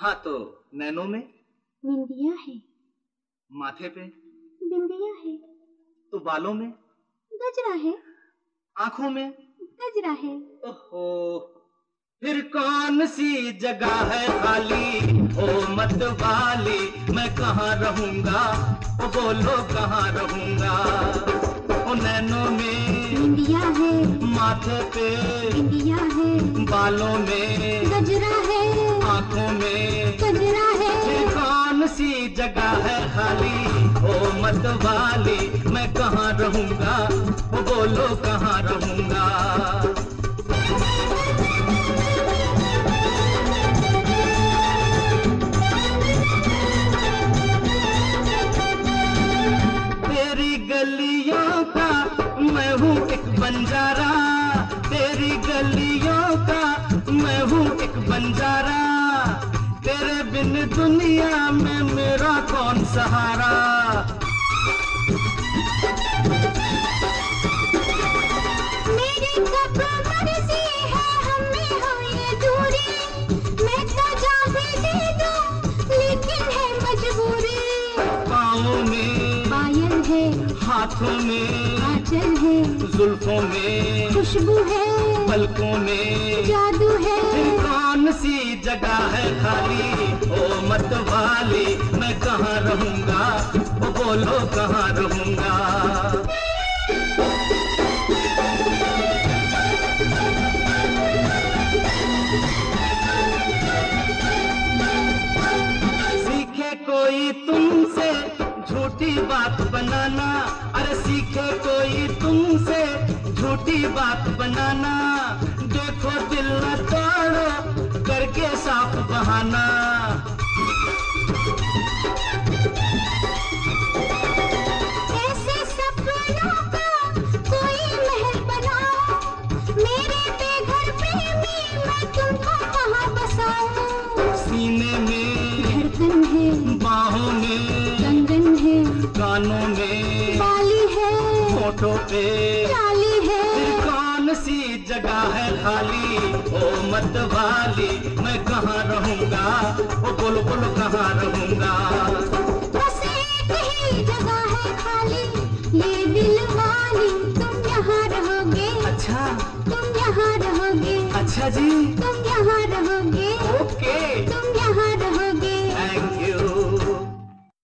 हाँ तो नैनों में? बिंदिया है। माथे पे? बिंदिया है। तो बालों में? गजरा है। आँखों में? गजरा है। ओहो फिर कौन सी जगह है खाली? ओ मत वाली मैं कहाँ रहूँगा? ओ बोलो कहाँ रहूँगा? ओ नैनों में? बिंदिया है। माथे पे? बिंदिया है। बालों में? गजरा है। में है। कौन सी जगह है खाली? ओ मतवाली मैं कहाँ बिन दुनिया में मेरा कौन सहारा? मेरी है हमें हो ये दूरी। मैं तो जान भी दे दूँ लेकिन है मजबूरी। पाँवों में पायल है हाथों में आंचल है जुल्फों में खुशबू है पलकों में जादू है। कौन सी जगह है खाली? ओ मत वाली, मैं कहाँ रहूँगा? बोलो कहाँ रहूँगा? सीखे कोई तुमसे झूठी बात बनाना। अरे सीखे कोई तुमसे झूठी बात बनाना। बाहों में कंगन है। कानों में बाली है। होठों पे लाली है। फिर कौन सी जगह है खाली? ओ मत वाली मैं कहाँ रहूँगा? ओ बोलो बोलो कहाँ रहूँगा? बस एक ही जगह है खाली। ये दिल वाली तुम यहाँ रहोगे। अच्छा। तुम यहाँ रहोगे। अच्छा जी। तुम यहाँ रहोगे।